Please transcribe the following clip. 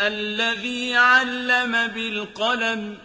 الَّذِي عَلَّمَ بِالْقَلَمِ